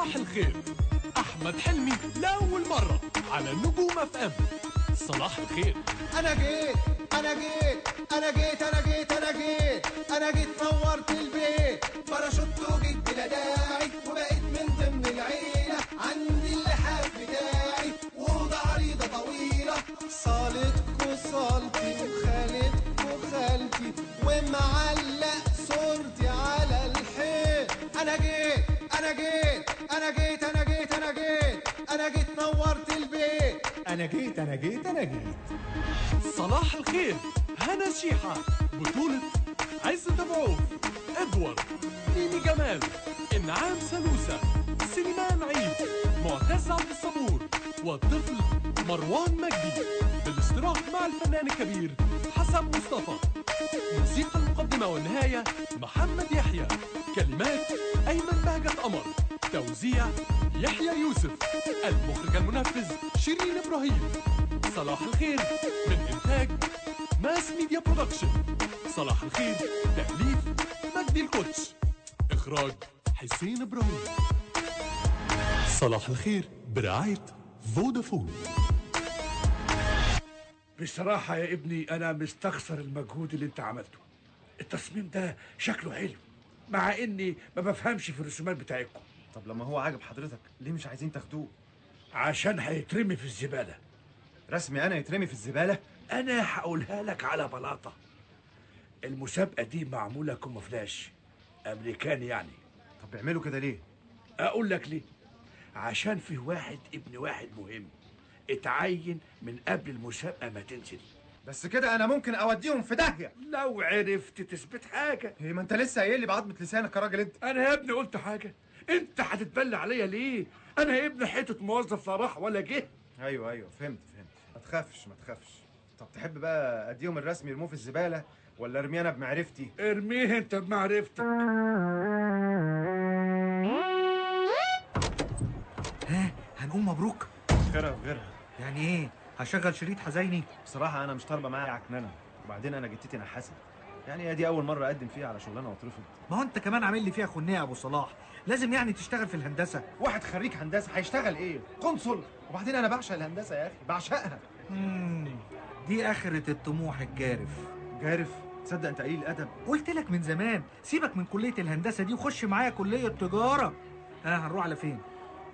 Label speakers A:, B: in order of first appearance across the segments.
A: صباح الخير. أحمد حلمي لأول مرة على نجوم FM. صباح الخير.
B: أنا جيت أنا جيت أنا جيت أنا جيت أنا جيت أنا جيت نورت البيت. باراشوت وجيت بلا داعي وبقيت من ضمن العيلة. عندي اللحاف بتاعي وأوضة عريضة طويلة. صالتكو صالتي وخالتكو خالتي ومعلق أنا جيت أنا جيت أنا جيت
A: صلاح الخير هنا شيحة. بطولة عز دمعوف إدوارد ميمي جمال إنعام سلوسة. سليمان عيد معتز عبد الصبور والطفل مروان مجدي. بالاشتراك مع الفنان الكبير حسن مصطفى. موسيقى المقدمة والنهاية محمد يحيى. كلمات أيمن بهجت قمر. توزيع يحيى يوسف. المخرج المنفذ شيرين إبراهيم. صلاح الخير من إنتاج Mass Media Production. صلاح الخير تأليف مجدي الكوتش. إخراج حسين إبراهيم. صلاح الخير برعاية فودافون.
C: بصراحة يا ابني أنا مستخسر المجهود اللي أنت عملته. التصميم ده شكله حلو مع إني ما بفهمش في الرسومات بتاعتكم.
D: طب لما هو عاجب حضرتك ليه مش عايزين تاخدوه؟
C: عشان هيترمي في الزبالة.
D: رسمي أنا يترمي في الزبالة؟
C: أنا هقولها لك على بلاطة. المسابقة دي معمولة كوموفلاش أمريكاني يعني.
D: طب بيعملوا كده ليه؟
C: أقول لك ليه. عشان فيه واحد ابن واحد مهم اتعين من قبل المسابقة ما تنزل.
D: بس كده أنا ممكن أوديهم في داهية.
C: لو عرفت تثبت حاجة.
D: هي ما أنت لسه قايل لي بعضمه لسانك يا راجل أنت.
C: أنا يا ابني قلت حاجة. أنت هتتبلى عليا ليه؟ أنا يا ابني حتة موظف لا راح ولا جه.
D: أيوه أيوه فهمت فهمت. ما تخافش ما تخافش. طب تحب بقى أديهم الرسم يرموه في الزبالة ولا ارميه أنا بمعرفتي؟
C: ارميه أنت بمعرفتك.
E: ها هنقول مبروك؟
D: غيرها وغيرها
E: يعني إيه؟ هشغل شريط حزيني.
D: بصراحة أنا مش طالبة معايا عكننة. وبعدين أنا جتتي نحاسه يعني هي دي أول مرة أقدم فيها على شغلانة واترفض
E: ما هو أنت كمان عامل لي فيها خنيه يا أبو صلاح. لازم يعني تشتغل في الهندسة.
D: واحد خريج هندسة هيشتغل إيه؟ قنصل. وبعدين أنا بعشق الهندسة يا أخي. بعشقها.
E: مم. دي آخرة الطموح الجارف.
D: جارف؟ تصدق أنت قليل الأدب.
E: قلت لك من زمان. سيبك من كلية الهندسة دي وخش معايا كلية تجارة. ها هنروح على فين؟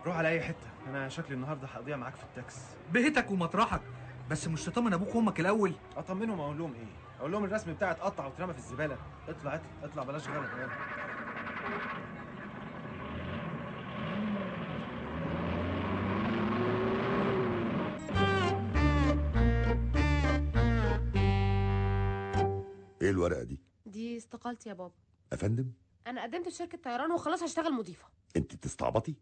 D: روح على أي حتة. أنا شكلي النهارده هقضيها معاك في التاكس
E: بيتك ومطرحك بس مش تطمن أبوك وأمك الأول.
D: أطمنهم أقول لهم إيه؟ أقول لهم الرسم بتاعي اتقطع واترمى في الزبالة. اطلع اطلع اطلع بلاش غلط. يلا
F: إيه الورقة دي؟
G: دي استقالتي يا بابا.
F: أفندم؟
G: أنا قدمت في شركة طيران وخلاص هشتغل مضيفة.
F: أنت بتستعبطي؟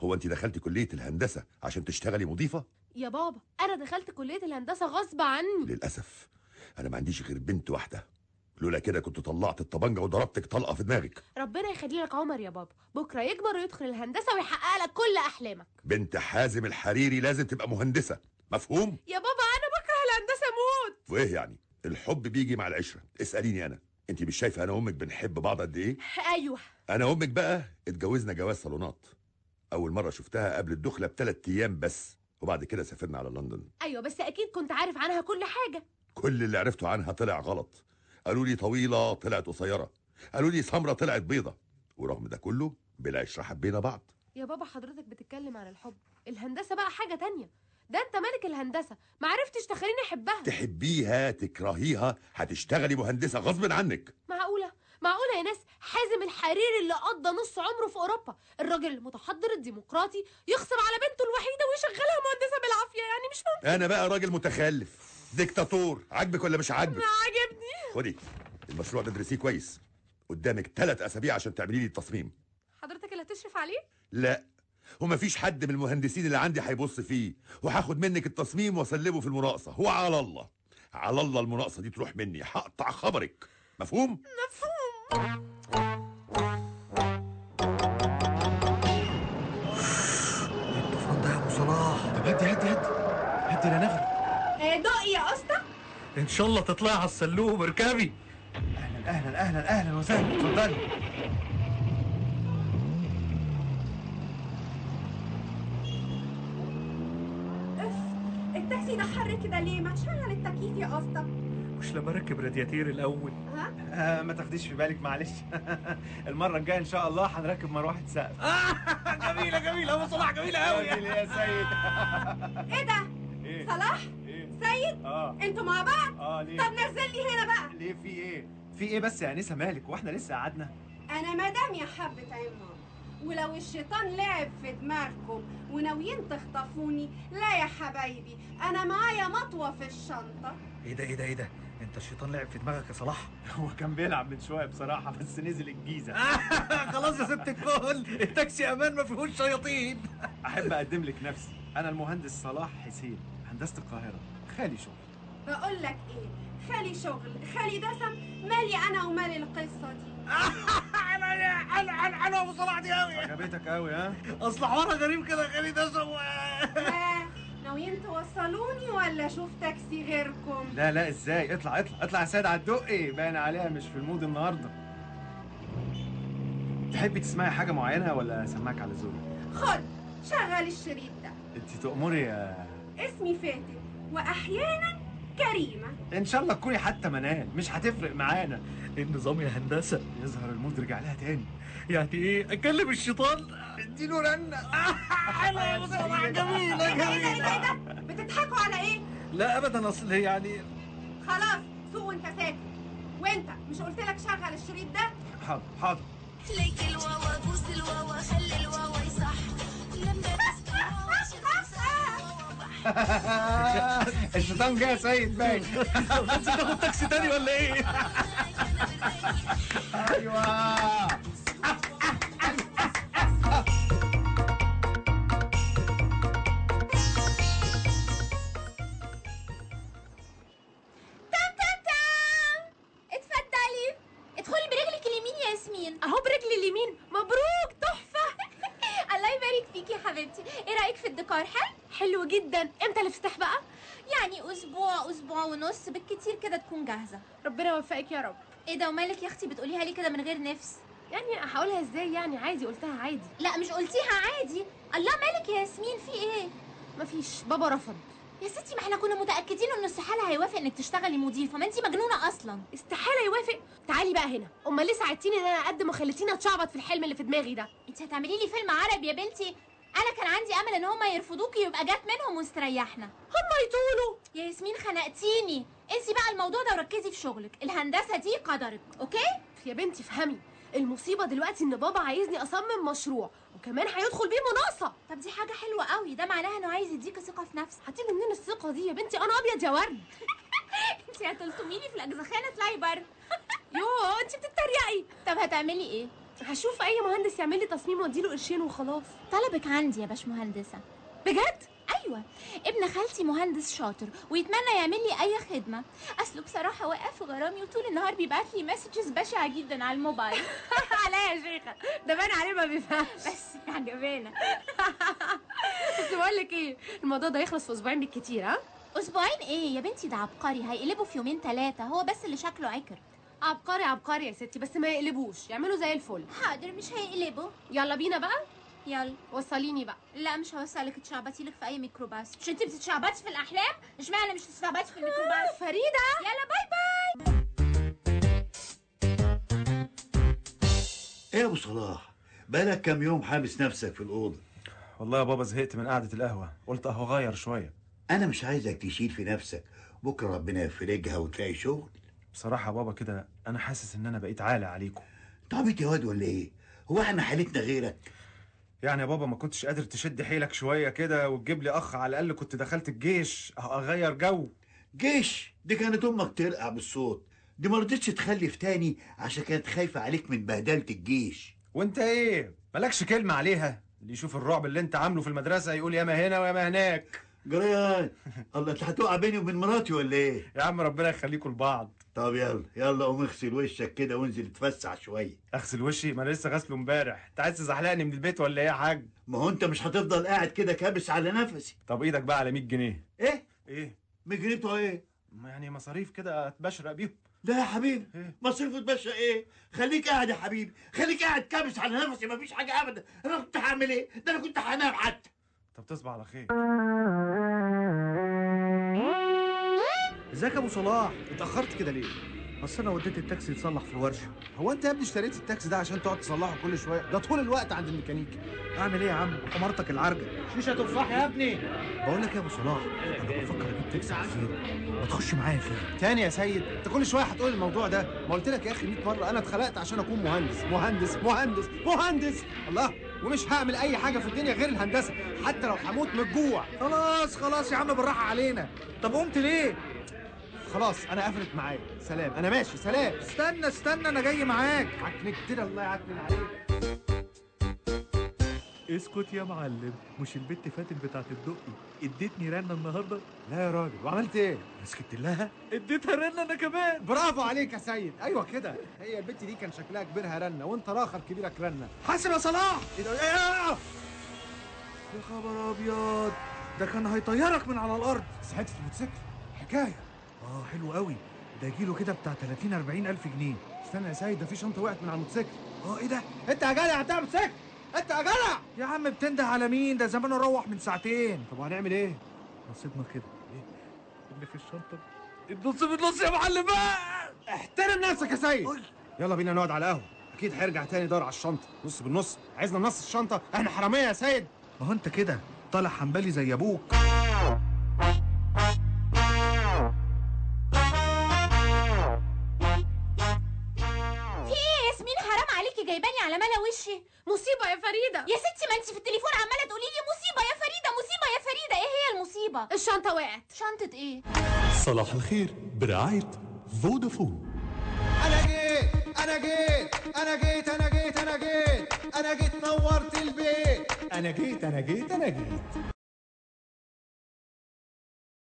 F: هو انت دخلتي كلية الهندسة عشان تشتغلي مضيفة؟
G: يا بابا أنا دخلت كلية الهندسة غصب عني.
F: للأسف. أنا ما عنديش غير بنت واحدة. لولا كده كنت طلعت الطبنجة وضربتك طلقة في دماغك.
G: ربنا يخلي لك عمر يا بابا. بكرة يكبر ويدخل الهندسة ويحقق لك كل أحلامك.
F: بنت حازم الحريري لازم تبقى مهندسة. مفهوم؟
G: يا بابا أنا بكره الهندسة موت.
F: وإيه يعني؟ الحب بيجي مع العشرة. اسأليني أنا. أنت مش شايفة أنا وأمك بنحب بعض قد إيه؟
G: أيوه.
F: أنا وأمك بقى اتجوزنا جواز صالونات. أول مرة شفتها قبل الدخلة بثلاث أيام بس وبعد كده سافرنا على لندن.
G: أيوه بس أكيد كنت عارف عنها كل حاجة.
F: كل اللي عرفته عنها طلع غلط. قالوا لي طويلة طلعت قصيرة. قالوا لي سمرة طلعت بيضة. ورغم ده كله بالعشره حبينا بعض.
G: يا بابا حضرتك بتتكلم عن الحب. الهندسة بقى حاجة تانية. ده أنت ملك الهندسة. ما عرفتش تخليني أحبها.
F: تحبيها تكرهيها هتشتغلي مهندسة غصب عنك.
G: معقولة يا ناس؟ حازم الحريري اللي قضى نص عمره في أوروبا. الراجل المتحضر الديمقراطي يغصب على بنته الوحيدة ويشغلها مهندسة بالعافية يعني مش ممكن.
F: أنا بقى راجل متخلف ديكتاتور عاجبك ولا مش عاجبك؟
G: عاجبني.
F: خدي المشروع ده ادرسيه كويس. قدامك ثلاث أسابيع عشان تعملي لي التصميم.
G: حضرتك اللي هتشرف عليه؟
F: لا. ومفيش حد من المهندسين اللي عندي هيبص فيه. وهاخد منك التصميم وأسلمه في المناقصة. هو على الله. على الله المناقصة دي تروح مني. هقطع خبرك. مفهوم؟
E: إيه الطوفان ده يا ابو صلاح.
D: طب هدي هدي هدي. هدي يا نغمه
G: دقي يا أسطى.
E: إن شاء الله تطلعي على السلوم اركبي
D: أهلا أهلا أهلا أهلا وسهلا. اتفضلي
H: التاكسي ده حر كده ليه؟ ما تشغل التكييف يا أسطى.
E: مش لما اركب رادياتير الأول.
H: ها
D: آه ما تاخديش في بالك معلش. المرة الجاية إن شاء الله هنركب مروحة سقف.
E: جميلة جميلة. ابو صلاح جميلة
D: راجل يا سيد.
H: إيه ده؟
D: إيه؟
H: صلاح؟
D: إيه؟
H: سيد؟
D: آه.
H: أنتوا مع بعض؟
D: آه ليه؟
H: طب نزل لي هنا بقى.
D: ليه؟ في إيه؟ في إيه بس يا أنسة مالك؟ وإحنا لسه قعدنا.
H: أنا مدام يا حبة عمار ولو الشيطان لعب في دماغكم وناويين تخطفوني لا يا حبايبي أنا معايا مطوة في الشنطة.
E: إيه ده إيه ده إيه ده؟ انت الشيطان لعب في دماغك يا صلاح؟
D: هو كان بيلعب من شوية بصراحة بس نزل الجيزة.
E: خلاص يا ست الكل التاكسي أمان ما فيهوش شياطين.
D: أحب أقدم لك نفسي. أنا المهندس صلاح حسين هندسة القاهرة. خالي شغل.
H: بقول لك إيه؟ خالي شغل. خالي دسم مالي أنا ومالي القصة دي؟
E: حلو حلو حلو حلو ابو صلاح دي قوي
D: عجبتك قوي ها؟
E: أصل حوارها غريب كده so
H: ها، ناويين توصلوني ولا أشوف تاكسي غيركم؟
D: لا لا إزاي؟ اطلع اطلع اطلع يا سيد على الدقي. باين عليها مش في ال mood النهارده. تحبي تسمعي حاجة معينة ولا أسمعك على ذوقك
H: خد شغل الشريط ده.
D: انت تأمري يا
H: اسمي فاتن وأحيانا كريمة.
D: إن شاء الله تكوني حتى منال مش هتفرق معانا.
E: النظام يا هندسة.
D: يظهر المود رجع لها تاني.
E: يعني إيه؟ أكلم الشيطان. إديله رنة. حلو يا ابو صلاح جميله
H: إيه ده إيه ده؟ إيه
E: جميله
H: ده إيه ده؟ بتضحكوا على إيه؟
E: لا ابدا أصل يعني
H: خلاص سوق وأنت ساكت وأنت مش قلت لك شغل الشريط ده؟
D: حاضر حاضر.
I: ليك الواوا بوس الواوا خلي الواوا يصح. لما
D: الشيطان جه يا سيد باين.
E: بس تاخد تاكسي تاني ولا إيه؟
D: أيوه.
I: تام تام تام اتفضلي. ادخلي برجلك اليمين يا ياسمين.
G: اهو برجلي اليمين. مبروك تحفة.
I: الله يبارك فيكي يا حبيبتي. إيه رأيك في الديكور؟ حلو؟
G: حلو جدا. إمتى الافتتاح بقى؟
I: يعني أسبوع أسبوع ونص بالكتير كده تكون جاهزة.
G: ربنا يوفقك يا رب.
I: إيه ده ومالك يا أختي؟ بتقوليها ليه كده من غير نفس؟
G: يعني هقولها إزاي يعني؟ عادي قلتها عادي.
I: لا مش قلتيها عادي. الله مالك يا ياسمين؟ في إيه؟
G: مفيش. بابا رفض.
I: يا ستي ما إحنا كنا متأكدين إن استحاله هيوافق إنك تشتغلي مدير فما أنتي مجنونة أصلا.
G: استحاله يوافق تعالي بقى هنا. أمال ليه ساعدتيني إن أنا أقدم وخليتيني أتشعبط في الحلم اللي في دماغي ده.
I: انت هتعملي لي فيلم عربي يا بنتي؟ أنا كان عندي أمل إن هما يرفضوكي يبقى جات منهم واستريحنا.
G: هما يطولوا.
I: يا ياسمين خنقتيني. انسي بقى الموضوع ده وركزي في شغلك. الهندسة دي قدرك okay؟
G: يا بنتي افهمي المصيبة دلوقتي إن بابا عايزني أصمم مشروع وكمان هيدخل بيه مناقصه
I: طب دي حاجة حلوة قوي. ده معناها إنه عايز يديكي ثقة في نفسك.
G: هتيجي منين الثقة دي يا بنتي؟ أنا أبيض يا ورد.
I: انت هتلطميني في الأجزخانة اطلعي بره
G: يوه انت بتتريقي.
I: طب هتعملي إيه؟
G: هشوف أي مهندس يعمل لي تصميم وأديله قرشين وخلاص.
I: طلبك عندي يا باشمهندسة.
G: بجد؟
I: أيوه. ابن خالتي مهندس شاطر ويتمنى يعمل لي أي خدمة. اصله بصراحه واقف في غرامي وطول النهار بيبعت لي مسجز بشعة جدا على الموبايل.
G: عليا يا شيخة. ده باين عليه ما بيفهمش.
I: بس عجبانا.
G: بس بقول لك إيه الموضوع ده يخلص في أسبوعين بالكتير ها؟
I: أسبوعين إيه يا بنتي؟ ده عبقري. هيقلبه في يومين ثلاثة هو بس اللي شكله عكر.
G: عبقري عبقري يا ستي بس ما يقلبوش. يعملوا زي الفل.
I: حاضر مش هيقلبه
G: يلا بينا بقى.
I: يلا.
G: وصليني بقى.
I: لا مش هوصلك تشعبطي لك في أي ميكروباص. مش انت بتتشعبطي في الأحلام؟ اشمعنى مش تتشعبطي في الميكروباص؟
G: فريدة.
I: يلا bye bye.
J: إيه يا أبو صلاح؟ بقالك كام يوم حابس نفسك في الأوضة.
D: والله يا بابا زهقت من قعدة القهوة. قلت أهو غير شوية.
J: أنا مش عايزك تشيل في نفسك. بكرة ربنا يفرجها وتلاقي شغل.
D: بصراحة يا بابا كده أنا حاسس إن أنا بقيت عالة عليكم.
J: انت عبيط يا واد ولا إيه؟ هو إحنا حالتنا غيرك؟
D: يعني يا بابا ما كنتش قادر تشد حيلك شوية كده وتجيب لي أخ على الأقل كنت دخلت الجيش أغير جو.
J: جيش؟ دي كانت أمك ترقع بالصوت. دي ما رضتش تخلف تاني عشان كانت خايفة عليك من بهدلة الجيش.
D: وأنت إيه؟ مالكش كلمة عليها؟ اللي يشوف الرعب اللي أنت عامله في المدرسة يقول ياما هنا وياما هناك.
J: جريان الله انت هتقع بيني وبين مراتي ولا إيه؟
D: يا عم ربنا يخليكم لبعض.
J: طب يلا يلا قوم اغسل وشك كده وانزل اتفسح شوية.
D: اغسل وشي؟ ما أنا لسه غسله امبارح. أنت عايز تزحلقني من البيت ولا إيه يا حاج؟
J: ما هو أنت مش هتفضل قاعد كده كابس على نفسي.
D: طب إيدك بقى على 100 جنيه.
J: إيه؟
D: إيه؟
J: 100 جنيه بتوع إيه؟
D: ما يعني مصاريف كده أتبشرق بيهم.
J: لا يا حبيبي
D: إيه؟
J: مصرف تبشر إيه؟ خليك قاعد يا حبيبي خليك قاعد كابس على نفسي مفيش حاجة ابدا. أنا كنت هعمل إيه؟ ده أنا كنت هنام حتى.
D: طب تصبح على خير.
E: إزيك يا أبو صلاح؟
D: اتأخرت كده ليه؟
E: أصل أنا وديت التاكسي يتصلح في الورشة.
D: هو أنت يا ابني اشتريت التاكسي ده عشان تقعد تصلحه كل شوية؟ ده طول الوقت عند الميكانيكي.
E: أعمل إيه يا عم؟ حمارتك العرجة. شيشه تفاح يا ابني. بقول لك يا أبو صلاح أنا بفكر أجيب تاكسي اخير ما تخش معايا فيه.
D: تاني يا سيد أنت كل شوية هتقول الموضوع ده. ما قلت لك يا أخي 100 مرة. أنا اتخلقت عشان أكون مهندس. مهندس مهندس مهندس. الله! ومش هعمل أي حاجة في الدنيا غير الهندسة حتى لو هموت من الجوع.
E: خلاص خلاص يا عم بالراحة علينا. طب قمت ليه؟
D: خلاص أنا قفلت معايا سلام. أنا ماشي. سلام.
E: استنى استنى أنا جاي معاك.
D: عكنك كده الله يعكنن عليك.
E: اسكت يا معلم. مش البت فاتن بتاعت الدقي. اديتني رنة النهارده.
D: لا يا راجل. وعملت إيه؟
E: سكت لها اديتها رنة أنا كمان.
D: برافو عليك يا سيد. أيوه كده. هي البت دي كان شكلها كبيرها رنة وانت راخر كبيرك رنة.
E: حاسب يا صلاح!
D: ده؟ إيه؟
E: يا خبر أبيض. ده كان هيطيرك من على الأرض.
D: ساعدت في الموتوسيكل؟ حكاية.
E: آه حلو قوي. ده كيلو كده بتاع 30 40 ألف جنيه.
D: استنى يا سيد ده في شنطة وقعت من على الموتوسيكل.
E: آه إيه ده؟
D: أنت يا جدع بتاع موتوسيكل؟ أنت يا جدع
E: يا عم بتنده على مين؟ ده زمانه روح من ساعتين.
D: طب وهنعمل إيه؟
E: نصيبنا كده. إيه؟ اللي في الشنطة. النص بالنص يا معلم! بقى!
D: احترم نفسك يا سيد. يلا بينا نقعد على القهوة. أكيد هيرجع تاني يدور على الشنطة. نص بالنص. عايزنا نص الشنطة؟ إحنا حرامية يا سيد!
E: ما هو أنت كده طالع حنبلي زي
I: أبوك. جايباني على ملا وشي.
G: مصيبة يا فريدة.
I: يا ستي ما انت في التليفون عمالة تقولي لي مصيبة يا فريدة مصيبة يا فريدة. إيه هي المصيبة؟
G: الشنطة وقعت.
I: شنطة إيه؟
A: صلاح الخير برعاية فودافون.
B: أنا جيت أنا جيت أنا جيت أنا جيت أنا جيت أنا جيت نورت البيت.
D: أنا جيت أنا جيت أنا جيت.